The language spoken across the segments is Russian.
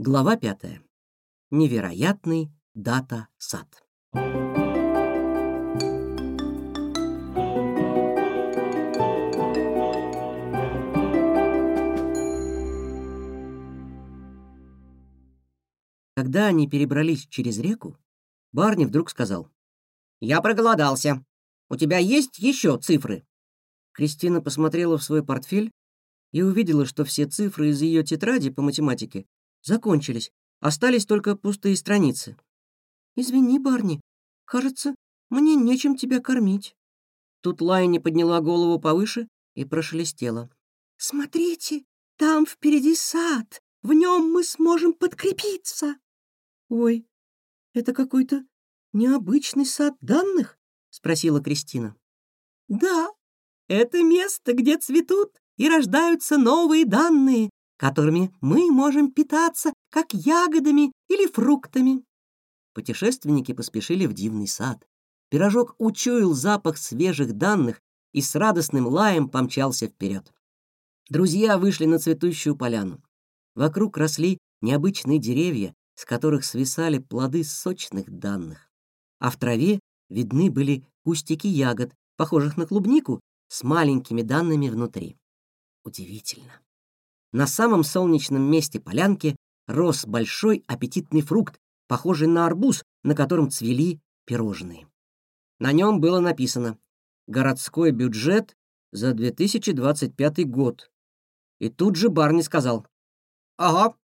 Глава пятая. Невероятный дата-сад. Когда они перебрались через реку, Барни вдруг сказал. «Я проголодался. У тебя есть еще цифры?» Кристина посмотрела в свой портфель и увидела, что все цифры из ее тетради по математике закончились, остались только пустые страницы. «Извини, Барни, кажется, мне нечем тебя кормить». Тут Лайни подняла голову повыше и прошелестела. «Смотрите, там впереди сад, в нем мы сможем подкрепиться». «Ой, это какой-то необычный сад данных?» — спросила Кристина. «Да, это место, где цветут и рождаются новые данные, которыми мы можем питаться, как ягодами или фруктами. Путешественники поспешили в дивный сад. Пирожок учуял запах свежих данных и с радостным лаем помчался вперед. Друзья вышли на цветущую поляну. Вокруг росли необычные деревья, с которых свисали плоды сочных данных. А в траве видны были кустики ягод, похожих на клубнику, с маленькими данными внутри. Удивительно. На самом солнечном месте полянки рос большой аппетитный фрукт, похожий на арбуз, на котором цвели пирожные. На нем было написано «Городской бюджет за 2025 год». И тут же Барни сказал «Ого,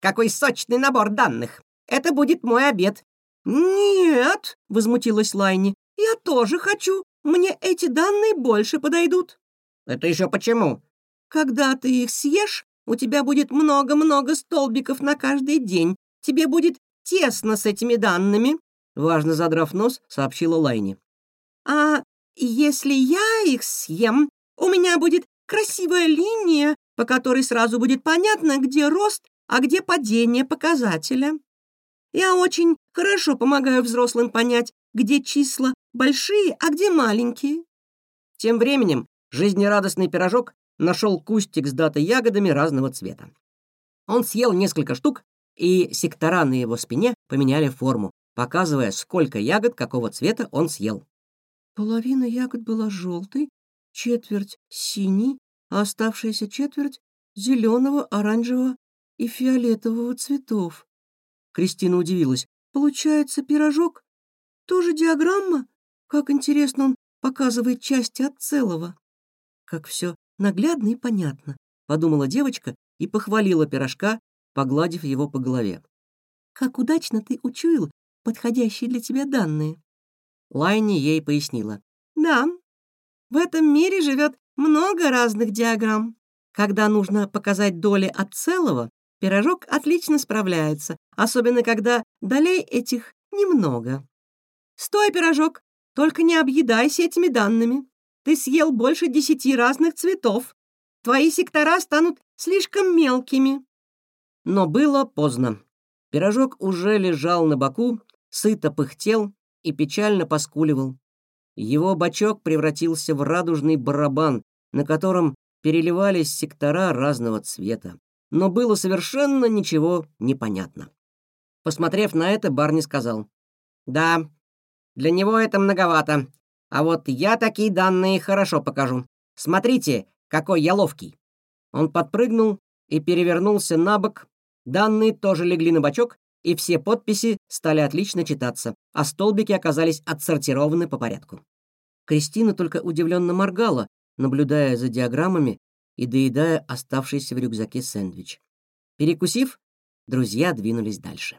какой сочный набор данных! Это будет мой обед!» «Нет!» — возмутилась Лайни. «Я тоже хочу! Мне эти данные больше подойдут!» «Это еще почему?» «Когда ты их съешь, у тебя будет много-много столбиков на каждый день. Тебе будет тесно с этими данными», — важно задрав нос, сообщила Лайни. «А если я их съем, у меня будет красивая линия, по которой сразу будет понятно, где рост, а где падение показателя. Я очень хорошо помогаю взрослым понять, где числа большие, а где маленькие». Тем временем жизнерадостный пирожок нашел кустик с датой ягодами разного цвета. Он съел несколько штук, и сектора на его спине поменяли форму, показывая, сколько ягод какого цвета он съел. Половина ягод была желтой, четверть — синей, а оставшаяся четверть — зеленого, оранжевого и фиолетового цветов. Кристина удивилась. Получается, пирожок — тоже диаграмма? Как интересно он показывает части от целого. Как все наглядно и понятно», — подумала девочка и похвалила пирожка, погладив его по голове. «Как удачно ты учуял подходящие для тебя данные». Лайни ей пояснила. «Да, в этом мире живет много разных диаграмм. Когда нужно показать доли от целого, пирожок отлично справляется, особенно когда долей этих немного. Стой, пирожок, только не объедайся этими данными. Ты съел больше десяти разных цветов. Твои сектора станут слишком мелкими». Но было поздно. Пирожок уже лежал на боку, сыто пыхтел и печально поскуливал. Его бочок превратился в радужный барабан, на котором переливались сектора разного цвета. Но было совершенно ничего непонятно. Посмотрев на это, Барни сказал, «Да, для него это многовато. А вот я такие данные хорошо покажу. Смотрите, какой я ловкий». Он подпрыгнул и перевернулся на бок. Данные тоже легли на бочок, и все подписи стали отлично читаться, а столбики оказались отсортированы по порядку. Кристина только удивленно моргала, наблюдая за диаграммами и доедая оставшийся в рюкзаке сэндвич. Перекусив, друзья двинулись дальше.